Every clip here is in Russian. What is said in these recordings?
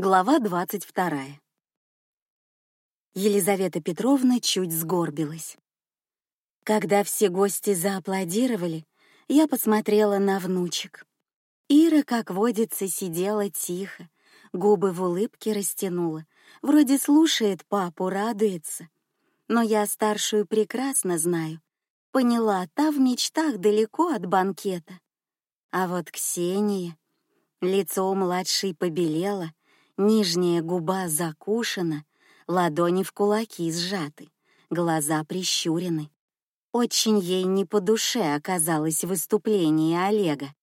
Глава двадцать вторая. Елизавета Петровна чуть сгорбилась. Когда все гости зааплодировали, я посмотрела на внучек. Ира, как водится, сидела тихо, губы в улыбке растянула, вроде слушает папу, радуется. Но я старшую прекрасно знаю. Поняла, та в мечтах далеко от банкета. А вот Ксения... Лицо у младшей побелело, Нижняя губа закушена, ладони в кулаки сжаты, глаза прищурены. Очень ей не по душе оказалось выступление Олега.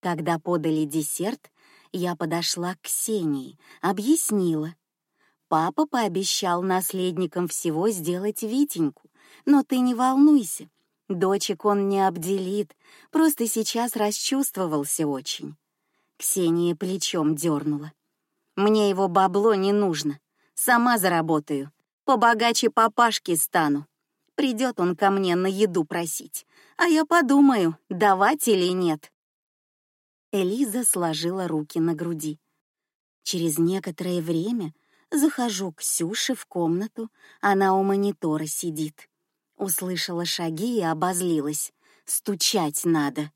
Когда подали десерт, я подошла к Ксении, объяснила. Папа пообещал наследникам всего сделать Витеньку, но ты не волнуйся, дочек он не обделит, просто сейчас расчувствовался очень. Ксения плечом дернула. Мне его бабло не нужно. Сама заработаю. Побогаче папашки стану. Придет он ко мне на еду просить, а я подумаю, давать или нет. Элиза сложила руки на груди. Через некоторое время захожу к Ксюше в комнату, она у монитора сидит. Услышала шаги и обозлилась. Стучать надо.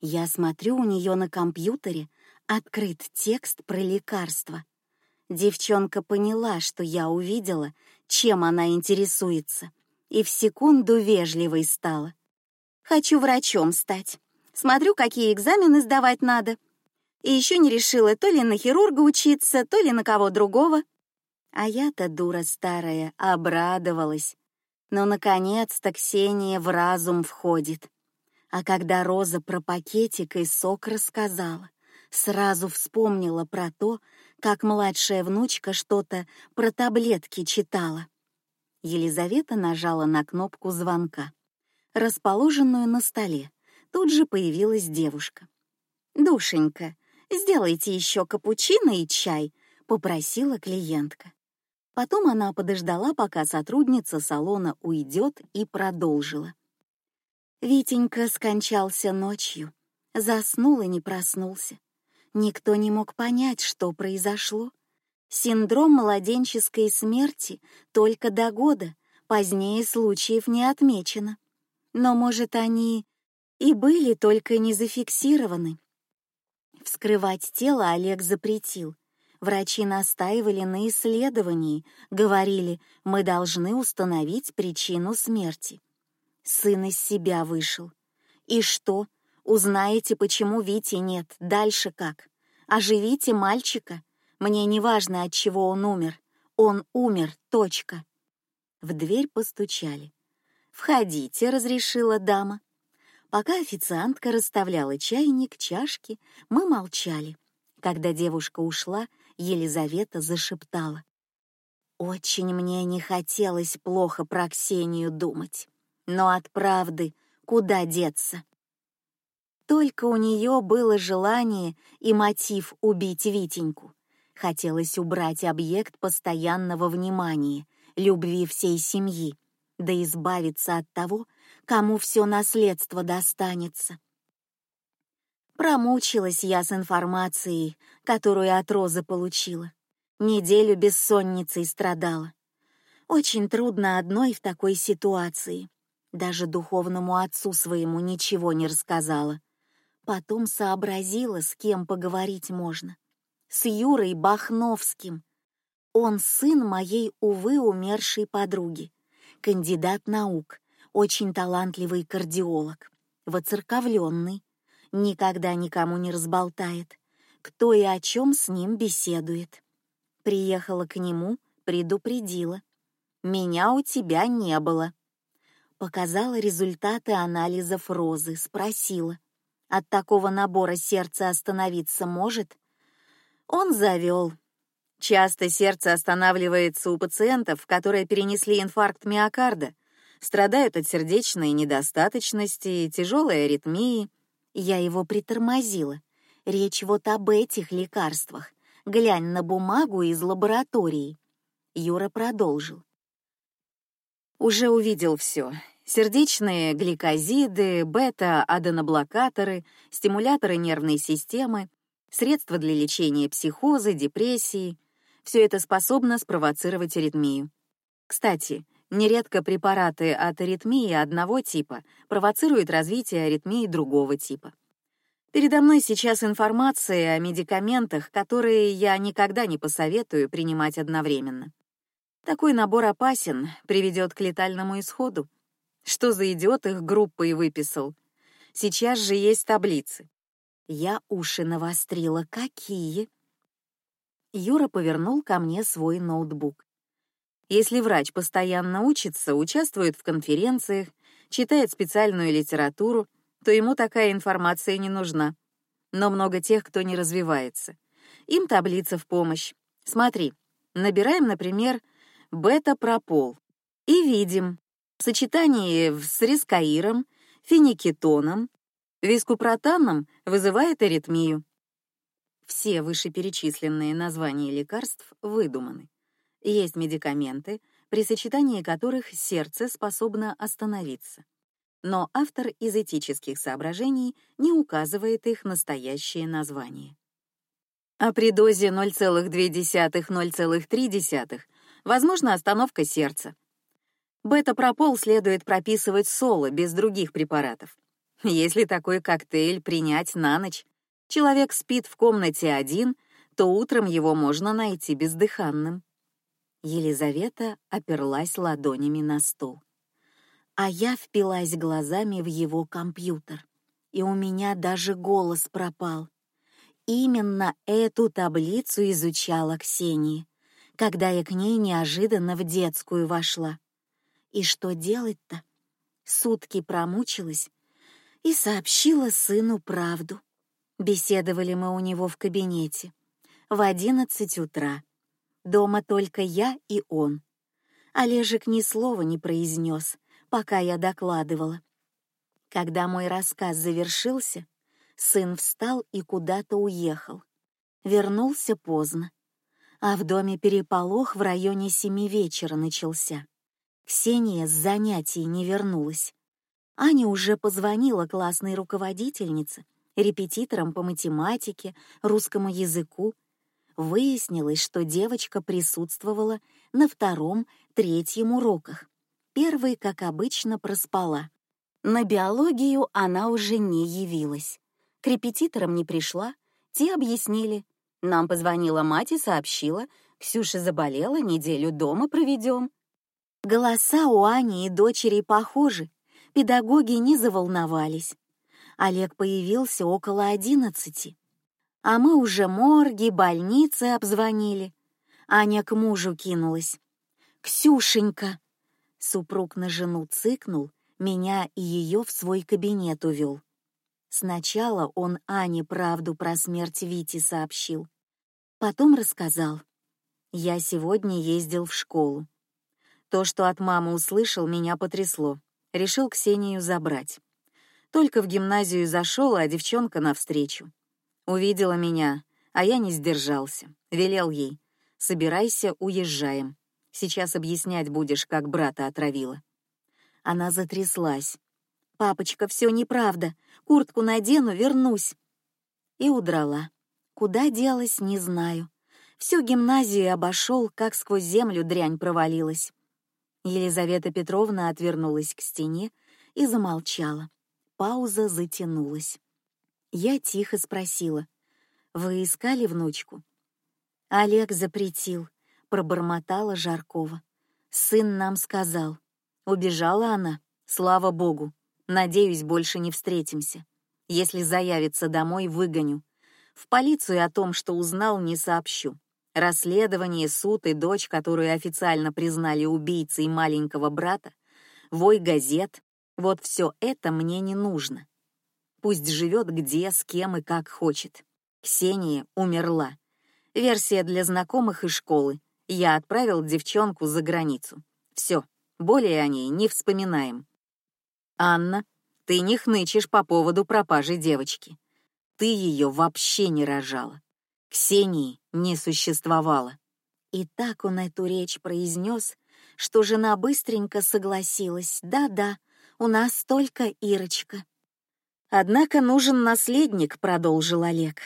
Я смотрю у нее на компьютере, открыт текст про лекарство. Девчонка поняла, что я увидела, чем она интересуется, и в секунду вежливой стала. Хочу врачом стать. Смотрю, какие экзамены сдавать надо. И еще не решила то ли на хирурга учиться, то ли на кого другого. А я-то дура старая, обрадовалась. Но наконец-то Ксения в разум входит. А когда Роза про пакетик и сок рассказала, сразу вспомнила про то, как младшая внучка что-то про таблетки читала. Елизавета нажала на кнопку звонка, расположенную на столе. Тут же появилась девушка. Душенька, сделайте еще капучино и чай, попросила клиентка. Потом она подождала, пока сотрудница салона уйдет, и продолжила. Витенька скончался ночью, заснул и не проснулся. Никто не мог понять, что произошло. Синдром младенческой смерти только до года, позднее случаев не отмечено. Но, может, они и были только не зафиксированы. Вскрывать тело Олег запретил. Врачи настаивали на исследовании, говорили, мы должны установить причину смерти. Сын из себя вышел. И что? Узнаете, почему Вити нет. Дальше как? Оживите мальчика. Мне не важно, от чего он умер. Он умер. Точка. В дверь постучали. Входите, разрешила дама. Пока официантка расставляла чайник, чашки, мы молчали. Когда девушка ушла, Елизавета зашептала: "Очень мне не хотелось плохо про Ксению думать, но от правды куда деться?" Только у нее было желание и мотив убить Витеньку. Хотелось убрать объект постоянного внимания, любви всей семьи, да избавиться от того, кому все наследство достанется. Промучилась я с информацией, которую от Розы получила. Неделю бессонницей страдала. Очень трудно одной в такой ситуации. Даже духовному отцу своему ничего не рассказала. Потом сообразила, с кем поговорить можно. С Юрой Бахновским. Он сын моей увы умершей подруги, кандидат наук, очень талантливый кардиолог, воцерковленный, никогда никому не разболтает, кто и о чем с ним беседует. Приехала к нему, предупредила: меня у тебя не было. Показала результаты анализов розы, спросила: от такого набора сердце остановиться может? Он завел. Часто сердце останавливается у пациентов, которые перенесли инфаркт миокарда, страдают от сердечной недостаточности, тяжелой аритмии. Я его притормозила. Речь вот об этих лекарствах. Глянь на бумагу из лаборатории. Юра продолжил. Уже увидел все сердечные гликозиды, бета-аденоблокаторы, стимуляторы нервной системы, средства для лечения психоза, депрессии. Все это способно спровоцировать аритмию. Кстати, нередко препараты от аритмии одного типа провоцируют развитие аритмии другого типа. Передо мной сейчас информация о медикаментах, которые я никогда не посоветую принимать одновременно. Такой набор опасен, приведет к летальному исходу. Что за идиот их группой выписал? Сейчас же есть таблицы. Я уши навострила. Какие? Юра повернул ко мне свой ноутбук. Если врач постоянно учится, участвует в конференциях, читает специальную литературу, то ему такая информация не нужна. Но много тех, кто не развивается. Им таблица в помощь. Смотри, набираем, например, бета-пропол и видим в сочетании с рискаиром, феникетоном, вискупротаном вызывает аритмию. Все вышеперечисленные названия лекарств выдуманы. Есть медикаменты, при сочетании которых сердце способно остановиться но автор из этических соображений не указывает их настоящее название. А при дозе 0,2-0,3 возможна остановка сердца. Бета-пропол следует прописывать соло без других препаратов. Если такой коктейль принять на ночь, человек спит в комнате один, то утром его можно найти бездыханным. Елизавета оперлась ладонями на стол а я впилась глазами в его компьютер, и у меня даже голос пропал. Именно эту таблицу изучала Ксения, когда я к ней неожиданно в детскую вошла. И что делать-то? Сутки промучилась и сообщила сыну правду. Беседовали мы у него в кабинете в одиннадцать утра. Дома только я и он. Олежек ни слова не произнес, пока я докладывала. Когда мой рассказ завершился, сын встал и куда-то уехал. Вернулся поздно, а в доме переполох в районе семи вечера начался. Ксения с занятий не вернулась. Аня уже позвонила классной руководительнице, репетиторам по математике, русскому языку. Выяснилось, что девочка присутствовала на втором, третьем уроках. Первый, как обычно, проспала. На биологию она уже не явилась. К репетиторам не пришла, те объяснили. Нам позвонила мать и сообщила, Ксюша заболела, неделю дома проведем. Голоса у Ани и дочери похожи, педагоги не заволновались. Олег появился около одиннадцати, а мы уже морги, больницы обзвонили. Аня к мужу кинулась. Ксюшенька, Супруг на жену цыкнул, меня и ее в свой кабинет увел. Сначала он Ане правду про смерть Вити сообщил, потом рассказал. Я сегодня ездил в школу. То, что от мамы услышал, меня потрясло. Решил Ксению забрать. Только в гимназию зашел, а девчонка навстречу. Увидела меня, а я не сдержался. Велел ей: "Собирайся, уезжаем". Сейчас объяснять будешь, как брата отравила. Она затряслась. Папочка, все неправда. Куртку надену, вернусь. И удрала. Куда делась, не знаю. Всю гимназию обошел, как сквозь землю дрянь провалилась. Елизавета Петровна отвернулась к стене и замолчала. Пауза затянулась. Я тихо спросила: "Вы искали внучку?" Олег запретил пробормотала Жаркова. Сын нам сказал. Убежала она, слава богу. Надеюсь, больше не встретимся. Если заявится домой, выгоню. В полицию о том, что узнал, не сообщу. Расследование, суд и дочь, которую официально признали убийцей маленького брата, вой газет. Вот все это мне не нужно. Пусть живет где, с кем и как хочет. Ксения умерла. Версия для знакомых из школы. Я отправил девчонку за границу. Все, более о ней не вспоминаем. Анна, ты не хнычешь по поводу пропажи девочки. Ты ее вообще не рожала. Ксении не существовало. И так он эту речь произнес, что жена быстренько согласилась. Да-да, у нас только Ирочка. Однако нужен наследник, продолжил Олег.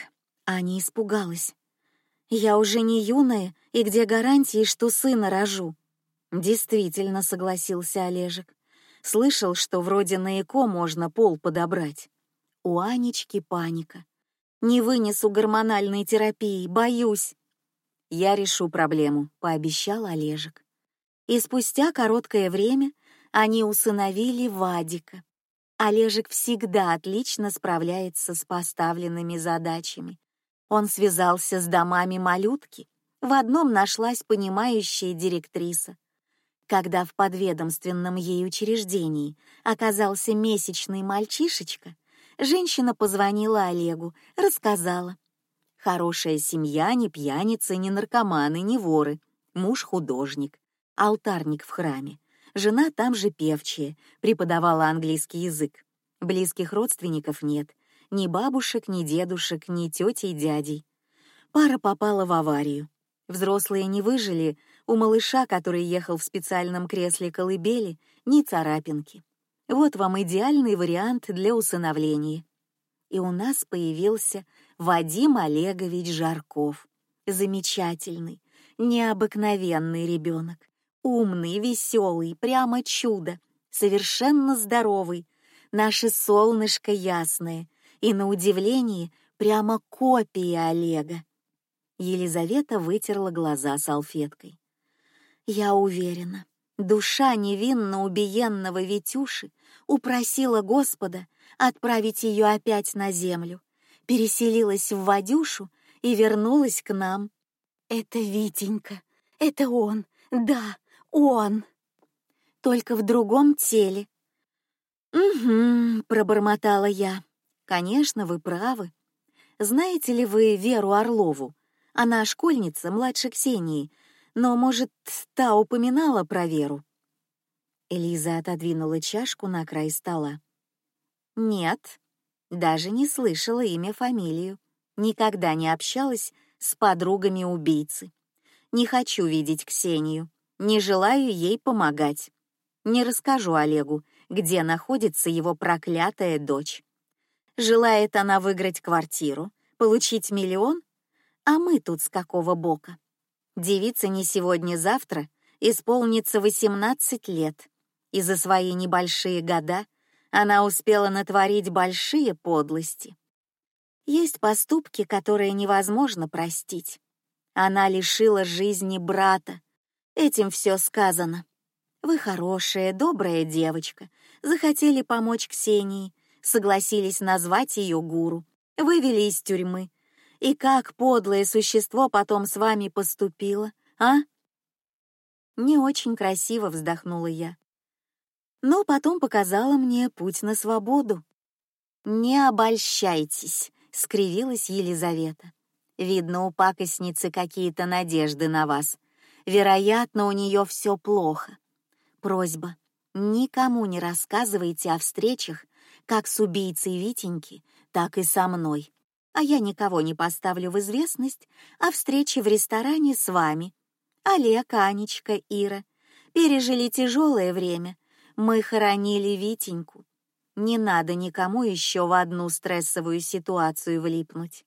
Аня испугалась. Я уже не юная, и где гарантии, что сына рожу? Действительно, согласился Олежек. Слышал, что вроде на ЭКО можно пол подобрать. У Анечки паника. Не вынесу гормональной терапии, боюсь. Я решу проблему, пообещал Олежек. И спустя короткое время они усыновили Вадика. Олежек всегда отлично справляется с поставленными задачами. Он связался с домами малютки. В одном нашлась понимающая директриса. Когда в подведомственном ей учреждении оказался месячный мальчишечка, женщина позвонила Олегу, рассказала. Хорошая семья, не пьяницы, не наркоманы, не воры. Муж художник, алтарник в храме. Жена там же певчая, преподавала английский язык. Близких родственников нет, ни бабушек, ни дедушек, ни тети и дядей. Пара попала в аварию. Взрослые не выжили, у малыша, который ехал в специальном кресле колыбели, ни царапинки. Вот вам идеальный вариант для усыновления. И у нас появился Вадим Олегович Жарков. Замечательный, необыкновенный ребенок, умный, веселый, прямо чудо, совершенно здоровый, наше солнышко ясное, и на удивление прямо копия Олега. Елизавета вытерла глаза салфеткой. Я уверена, душа невинно убиенного Витюши упросила Господа отправить ее опять на землю, переселилась в Вадюшу и вернулась к нам. Это Витенька, это он, да, он. Только в другом теле. Угу, пробормотала я. Конечно, вы правы. Знаете ли вы Веру Орлову? Она школьница, младше Ксении, но, может, та упоминала про Веру? Элиза отодвинула чашку на край стола. Нет, даже не слышала имя, фамилию, никогда не общалась с подругами убийцы. Не хочу видеть Ксению, не желаю ей помогать. Не расскажу Олегу, где находится его проклятая дочь. Желает она выиграть квартиру, получить миллион, а мы тут с какого бока? Девица не сегодня-завтра исполнится восемнадцать лет, и за свои небольшие года она успела натворить большие подлости. Есть поступки, которые невозможно простить. Она лишила жизни брата. Этим все сказано. Вы хорошая, добрая девочка, захотели помочь Ксении, согласились назвать ее гуру, вывели из тюрьмы. И как подлое существо потом с вами поступило, а? Не очень красиво вздохнула я. Но потом показала мне путь на свободу. Не обольщайтесь, скривилась Елизавета. Видно, у пакостницы какие-то надежды на вас. Вероятно, у нее все плохо. Просьба: никому не рассказывайте о встречах как с убийцей Витеньки, так и со мной. А я никого не поставлю в известность о встрече в ресторане с вами. Олег, Анечка, Ира пережили тяжелое время. Мы хоронили Витеньку. Не надо никому еще в одну стрессовую ситуацию влипнуть.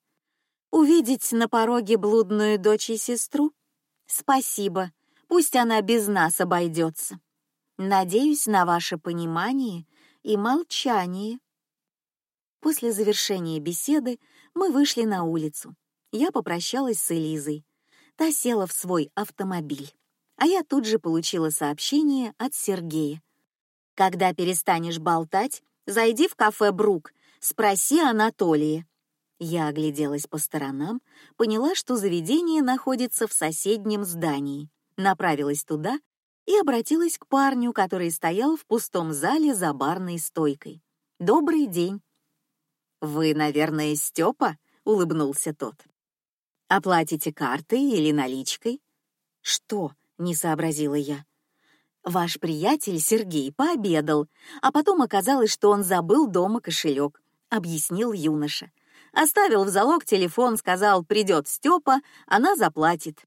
Увидеть на пороге блудную дочь и сестру? Спасибо, пусть она без нас обойдется. Надеюсь на ваше понимание и молчание. После завершения беседы мы вышли на улицу. Я попрощалась с Элизой. Та села в свой автомобиль, а я тут же получила сообщение от Сергея. Когда перестанешь болтать, зайди в кафе Брук, спроси Анатолия. Я огляделась по сторонам, поняла, что заведение находится в соседнем здании, направилась туда и обратилась к парню, который стоял в пустом зале за барной стойкой. Добрый день. Вы, наверное, Степа? улыбнулся тот. Оплатите картой или наличкой? Что? Не сообразила я. Ваш приятель Сергей пообедал, а потом оказалось, что он забыл дома кошелек, объяснил юноша. Оставил в залог телефон, сказал, придет Степа, она заплатит.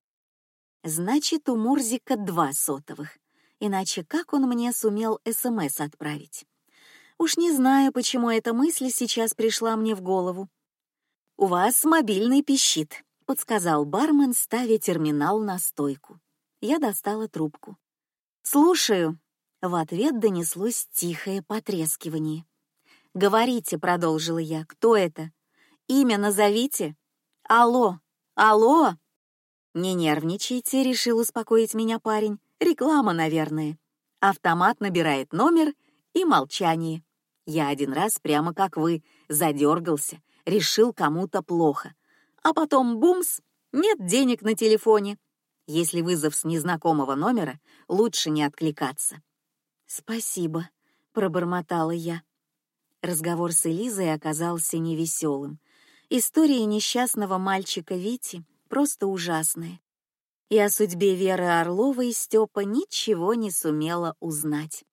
Значит, у Мурзика два сотовых. Иначе как он мне сумел СМС отправить? Уж не знаю, почему эта мысль сейчас пришла мне в голову. У вас мобильный пищит, подсказал бармен, ставя терминал на стойку. Я достала трубку. Слушаю. В ответ донеслось тихое потрескивание. Говорите, продолжила я. Кто это? Имя назовите. Алло, алло. Не нервничайте, решил успокоить меня парень. Реклама, наверное. Автомат набирает номер и молчание. Я один раз прямо как вы задергался, решил кому-то плохо, а потом бумс, нет денег на телефоне. Если вызов с незнакомого номера, лучше не откликаться. Спасибо, пробормотала я. Разговор с Элизой оказался невеселым. История несчастного мальчика Вити просто ужасная. И о судьбе Веры Орловой Степа ничего не сумела узнать.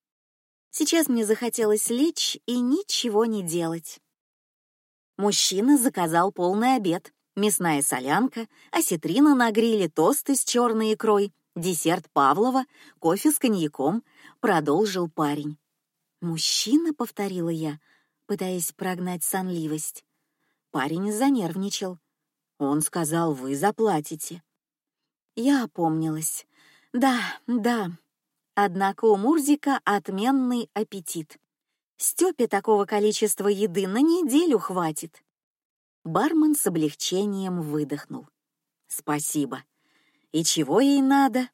Сейчас мне захотелось лечь и ничего не делать. Мужчина заказал полный обед: мясная солянка, осетрина на гриле, тосты с черной икрой, десерт Павлова, кофе с коньяком. Продолжил парень. Мужчина, повторила я, пытаясь прогнать сонливость. Парень занервничал. Он сказал: "Вы заплатите". Я опомнилась. Да, да, Однако у Мурзика отменный аппетит. Степе такого количества еды на неделю хватит. Бармен с облегчением выдохнул. Спасибо. И чего ей надо?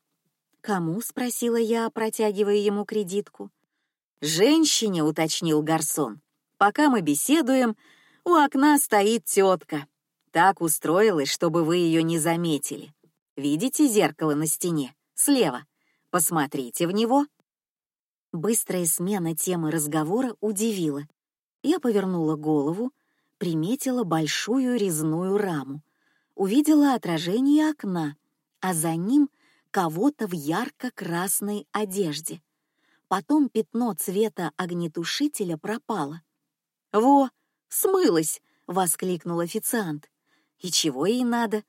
Кому? спросила я, протягивая ему кредитку. Женщине, уточнил гарсон. Пока мы беседуем, у окна стоит тетка. Так устроилась, чтобы вы ее не заметили. Видите зеркало на стене слева? Посмотрите в него. Быстрая смена темы разговора удивила. Я повернула голову, приметила большую резную раму, увидела отражение окна, а за ним кого-то в ярко-красной одежде. Потом пятно цвета огнетушителя пропало. Во, смылось! воскликнул официант. И чего ей надо?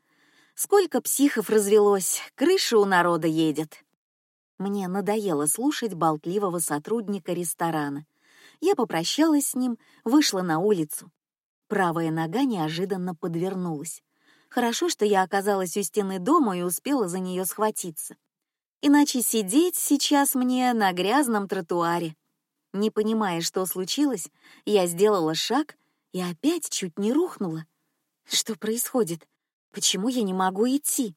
Сколько психов развелось, крыша у народа едет. Мне надоело слушать болтливого сотрудника ресторана. Я попрощалась с ним, вышла на улицу. Правая нога неожиданно подвернулась. Хорошо, что я оказалась у стены дома и успела за нее схватиться. Иначе сидеть сейчас мне на грязном тротуаре. Не понимая, что случилось, я сделала шаг и опять чуть не рухнула. Что происходит? Почему я не могу идти?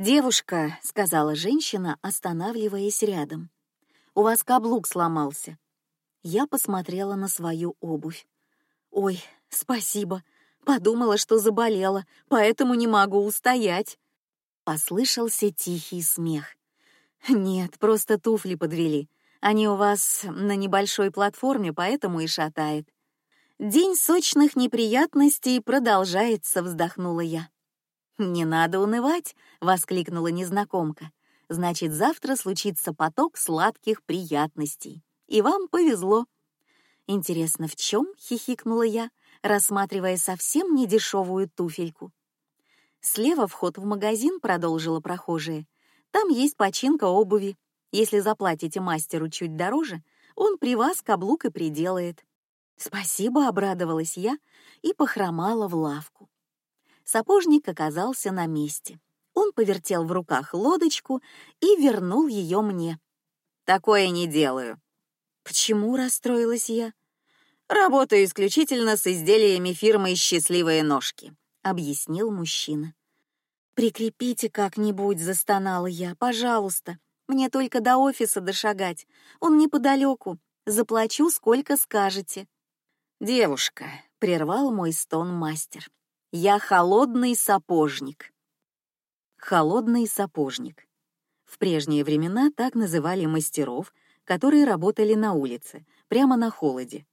Девушка, сказала женщина, останавливаясь рядом. У вас каблук сломался. Я посмотрела на свою обувь. Ой, спасибо. Подумала, что заболела, поэтому не могу устоять. Послышался тихий смех. Нет, просто туфли подвели. Они у вас на небольшой платформе, поэтому и шатает. День сочных неприятностей продолжается, вздохнула я. Не надо унывать, воскликнула незнакомка. Значит, завтра случится поток сладких приятностей, и вам повезло. Интересно, в чем? хихикнула я, рассматривая совсем не дешевую туфельку. Слева вход в магазин, продолжила прохожая. Там есть починка обуви. Если заплатите мастеру чуть дороже, он при вас каблук и приделает. Спасибо, обрадовалась я и похромала в лавку. Сапожник оказался на месте. Он повертел в руках лодочку и вернул ее мне. Такое не делаю. Почему расстроилась я? Работаю исключительно с изделиями фирмы «Счастливые ножки», объяснил мужчина. Прикрепите как-нибудь, застонала я, пожалуйста. Мне только до офиса дошагать. Он неподалеку. Заплачу, сколько скажете. Девушка, прервал мой стон мастер. Я холодный сапожник. Холодный сапожник. В прежние времена так называли мастеров, которые работали на улице, прямо на холоде.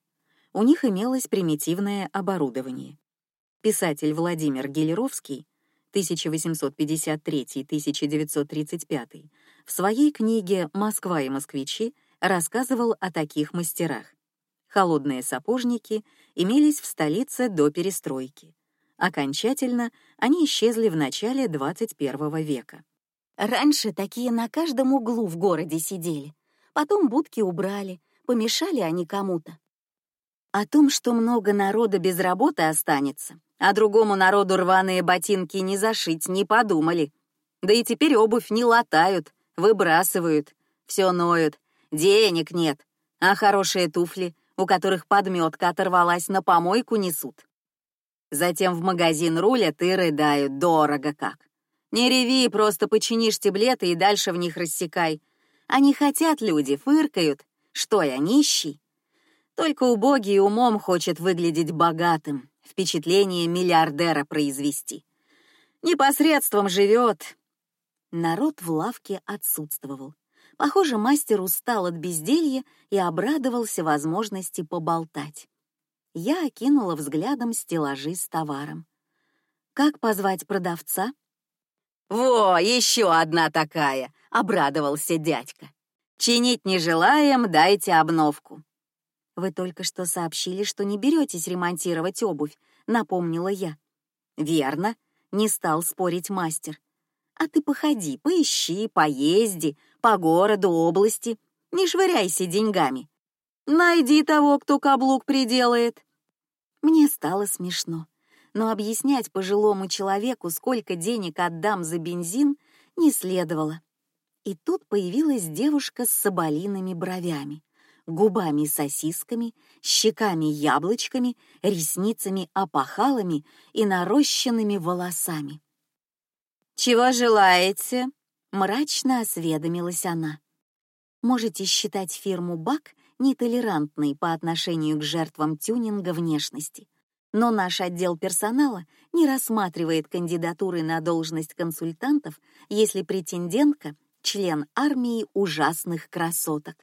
У них имелось примитивное оборудование. Писатель Владимир Гелеровский 1853-1935 в своей книге «Москва и москвичи» рассказывал о таких мастерах. Холодные сапожники имелись в столице до перестройки. Окончательно они исчезли в начале 21 века. Раньше такие на каждом углу в городе сидели, потом будки убрали, помешали они кому-то. О том, что много народа без работы останется, а другому народу рваные ботинки не зашить, не подумали. Да и теперь обувь не латают, выбрасывают, все ноют, денег нет, а хорошие туфли, у которых подметка оторвалась, на помойку несут. Затем в магазин рулят и рыдают, дорого как. Не реви, просто почини штиблеты и дальше в них рассекай. Они хотят люди, фыркают. Что я, нищий? Только убогий умом хочет выглядеть богатым, впечатление миллиардера произвести. Непосредством живет. Народ в лавке отсутствовал. Похоже, мастер устал от безделья и обрадовался возможности поболтать. Я окинула взглядом стеллажи с товаром. Как позвать продавца? Во, еще одна такая, обрадовался дядька. Чинить не желаем, дайте обновку. Вы только что сообщили, что не беретесь ремонтировать обувь, напомнила я. Верно, не стал спорить мастер. А ты походи, поищи, поезди по городу, области, не швыряйся деньгами. Найди того, кто каблук приделает. Мне стало смешно, но объяснять пожилому человеку, сколько денег отдам за бензин, не следовало. И тут появилась девушка с соболиными бровями губами сосисками, щеками яблочками, ресницами опахалами и нарощенными волосами. Чего желаете? мрачно осведомилась она. Можете считать фирму Бак нетолерантной по отношению к жертвам тюнинга внешности, но наш отдел персонала не рассматривает кандидатуры на должность консультантов, если претендентка член армии ужасных красоток.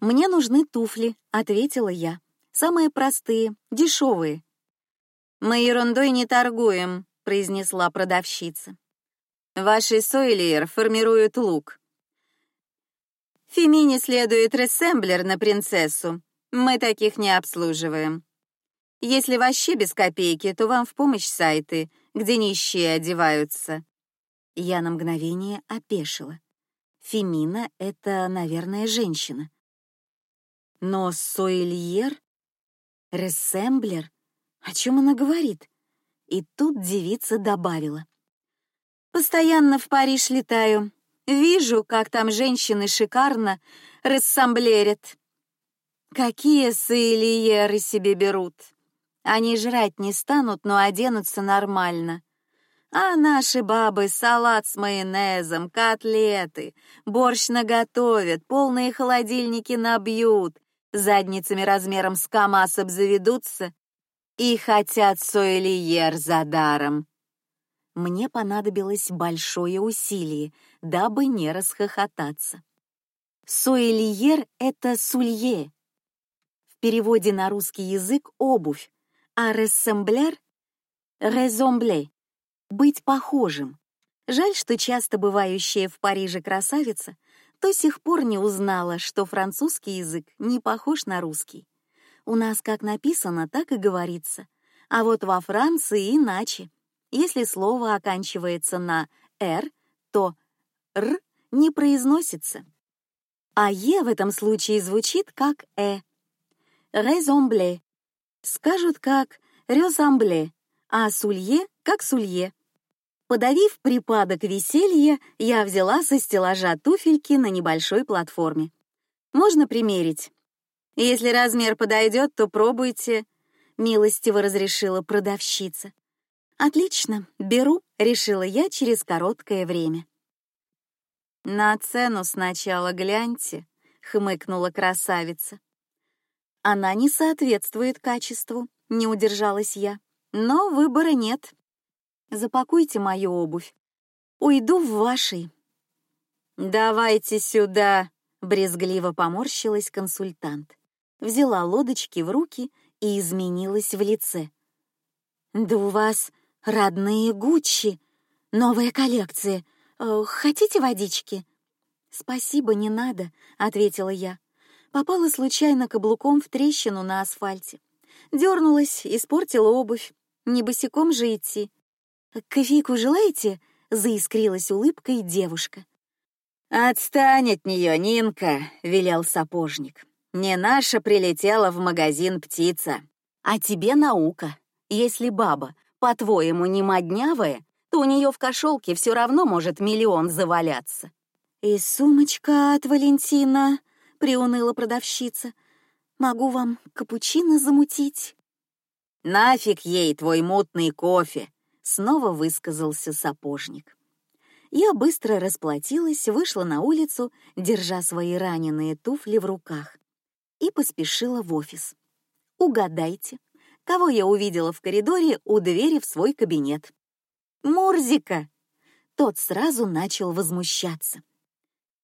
Мне нужны туфли, ответила я. Самые простые, дешевые. Мы ерундой не торгуем, произнесла продавщица. Ваши сойлиер формируют лук. Фемине следует рессемблер на принцессу. Мы таких не обслуживаем. Если вообще без копейки, то вам в помощь сайты, где нищие одеваются. Я на мгновение опешила. Фемина — это, наверное, женщина. Но Соильер, Рессемблер, о чем она говорит? И тут девица добавила: постоянно в Париж летаю, вижу, как там женщины шикарно рассамблерят. Какие Соильеры себе берут? Они жрать не станут, но оденутся нормально. А наши бабы салат с майонезом, котлеты, борщ наготовят, полные холодильники набьют, задницами размером с КамАЗ обзаведутся и хотят сойлиер за даром. Мне понадобилось большое усилие, дабы не расхохотаться. Сойлиер — это сулье. В переводе на русский язык — обувь, а рессембляр — резомбле — быть похожим. Жаль, что часто бывающая в Париже красавица до сих пор не узнала, что французский язык не похож на русский. У нас как написано, так и говорится. А вот во Франции иначе. Если слово оканчивается на «р», то «р» не произносится. А «е» в этом случае звучит как «э». «Резомбле» скажут как «резомбле», а «сулье» как «сулье». Подавив припадок веселья, я взяла со стеллажа туфельки на небольшой платформе. Можно примерить. Если размер подойдет, то пробуйте. Милостиво разрешила продавщица. Отлично, беру, решила я через короткое время. На цену сначала гляньте, хмыкнула красавица. Она не соответствует качеству, не удержалась я, но выбора нет. Запакуйте мою обувь. Уйду в вашей. Давайте сюда, брезгливо поморщилась консультант. Взяла лодочки в руки и изменилась в лице. Да у вас родные Гуччи, новая коллекция. Э, хотите водички? Спасибо, не надо, ответила я. Попала случайно каблуком в трещину на асфальте. Дернулась, испортила обувь. Не босиком же идти. «Кофейку желаете?» — заискрилась улыбкой девушка. «Отстань от нее, Нинка!» — велел сапожник. Не наша прилетела в магазин птица, а тебе наука. Если баба, по-твоему, не моднявая, то у нее в кошелке все равно может миллион заваляться. И сумочка от Валентина, приуныла продавщица. Могу вам капучино замутить? Нафиг ей твой мутный кофе, снова высказался сапожник. Я быстро расплатилась, вышла на улицу, держа свои раненые туфли в руках, и поспешила в офис. Угадайте, кого я увидела в коридоре у двери в свой кабинет? Мурзика. Тот сразу начал возмущаться.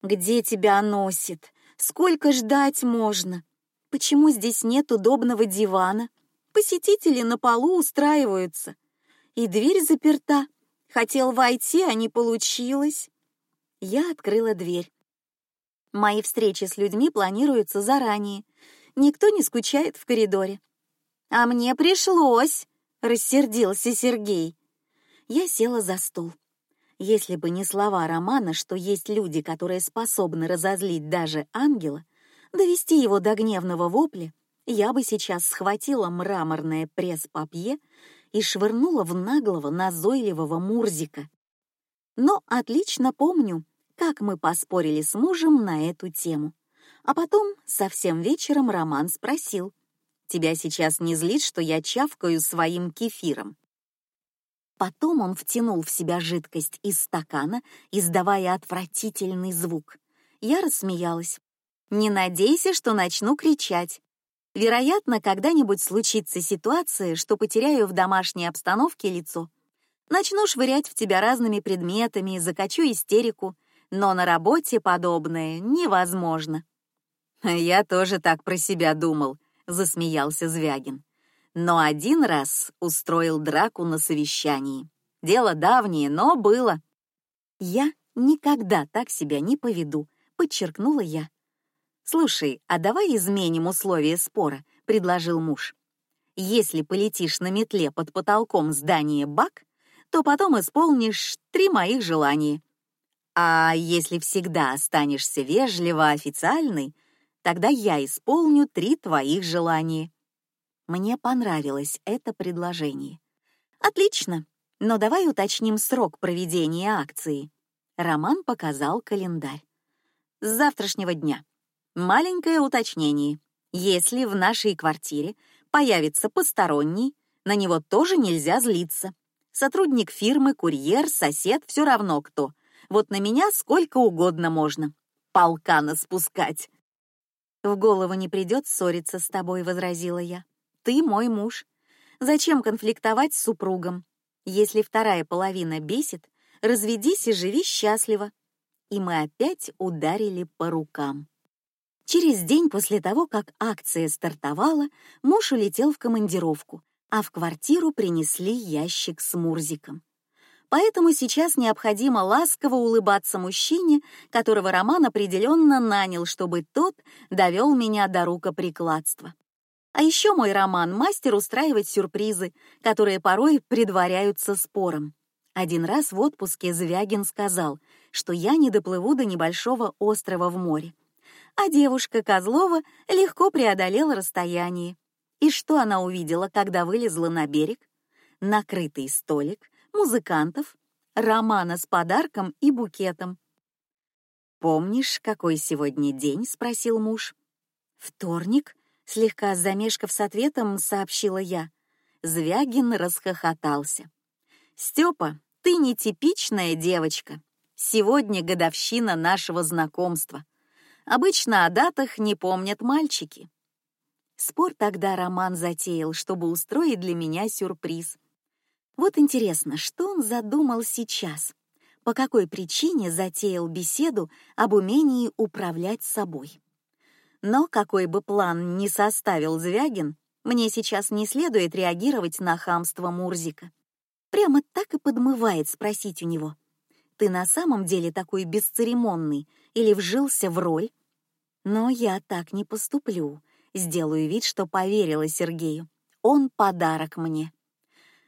Где тебя носит? Сколько ждать можно? Почему здесь нет удобного дивана? Посетители на полу устраиваются. И дверь заперта. Хотел войти, а не получилось. Я открыла дверь. Мои встречи с людьми планируются заранее. Никто не скучает в коридоре. А мне пришлось, рассердился Сергей. Я села за стол. Если бы не слова Романа, что есть люди, которые способны разозлить даже ангела, довести его до гневного вопля, я бы сейчас схватила мраморное пресс-папье и швырнула в наглого назойливого Мурзика. Но отлично помню, как мы поспорили с мужем на эту тему. А потом, совсем вечером, Роман спросил: "Тебя сейчас не злит, что я чавкаю своим кефиром?" Потом он втянул в себя жидкость из стакана, издавая отвратительный звук. Я рассмеялась. Не надейся, что начну кричать. Вероятно, когда-нибудь случится ситуация, что потеряю в домашней обстановке лицо. Начну швырять в тебя разными предметами, закачу истерику, но на работе подобное невозможно. Я тоже так про себя думал, засмеялся Звягин. Но один раз устроил драку на совещании. Дело давнее, но было. Я никогда так себя не поведу, подчеркнула я. Слушай, а давай изменим условия спора, предложил муж. Если полетишь на метле под потолком здания Бак, то потом исполнишь три моих желания. А если всегда останешься вежливо официальной, тогда я исполню три твоих желания. Мне понравилось это предложение. Отлично, но давай уточним срок проведения акции. Роман показал календарь. С завтрашнего дня. Маленькое уточнение. Если в нашей квартире появится посторонний, на него тоже нельзя злиться. Сотрудник фирмы, курьер, сосед, все равно кто. Вот на меня сколько угодно можно. Полкана спускать. В голову не придет ссориться с тобой, возразила я. Ты мой муж. Зачем конфликтовать с супругом? Если вторая половина бесит, разведись и живи счастливо. И мы опять ударили по рукам. Через день после того, как акция стартовала, муж улетел в командировку, а в квартиру принесли ящик с мурзиком. Поэтому сейчас необходимо ласково улыбаться мужчине, которого Роман определенно нанял, чтобы тот довел меня до рукоприкладства. А еще мой Роман мастер устраивать сюрпризы, которые порой предваряются спором. Один раз в отпуске Звягин сказал, что я не доплыву до небольшого острова в море а девушка Козлова легко преодолела расстояние. И что она увидела, когда вылезла на берег? Накрытый столик, музыкантов, Романа с подарком и букетом. Помнишь, какой сегодня день? – спросил муж. Вторник. Слегка замешкав с ответом, сообщила я. Звягин расхохотался. Степа, ты нетипичная девочка. Сегодня годовщина нашего знакомства. Обычно о датах не помнят мальчики. Спор тогда Роман затеял, чтобы устроить для меня сюрприз. Вот интересно, что он задумал сейчас? По какой причине затеял беседу об умении управлять собой? Но какой бы план ни составил Звягин, мне сейчас не следует реагировать на хамство Мурзика. Прямо так и подмывает спросить у него: "Ты на самом деле такой бесцеремонный или вжился в роль?" Но я так не поступлю. Сделаю вид, что поверила Сергею. Он подарок мне.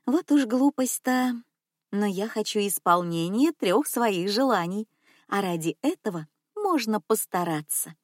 Вот уж глупость-то. Но я хочу исполнения трех своих желаний, а ради этого можно постараться.